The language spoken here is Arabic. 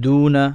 دون